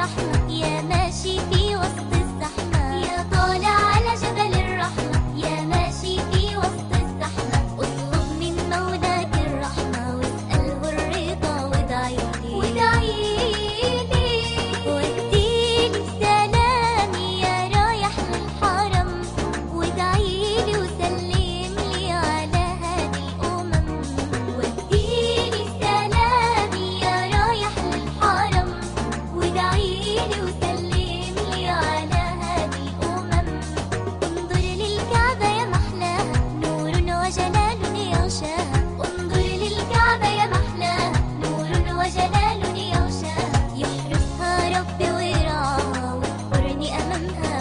رحمة. love.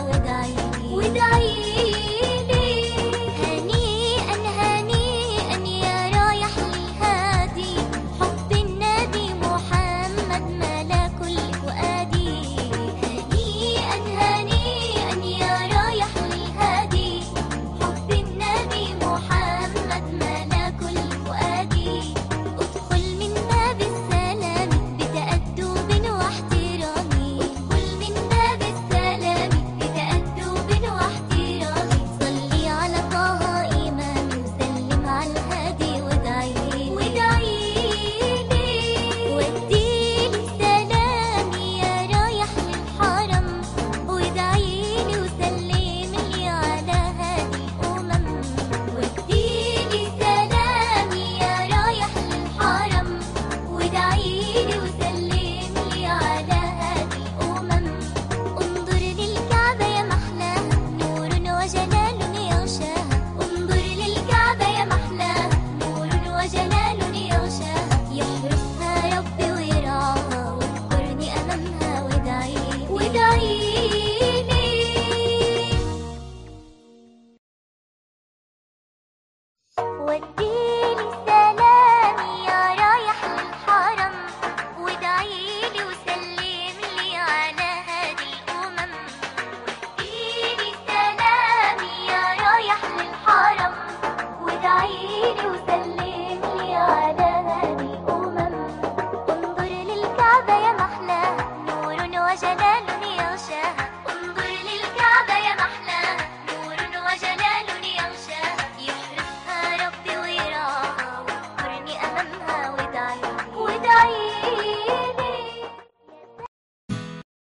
like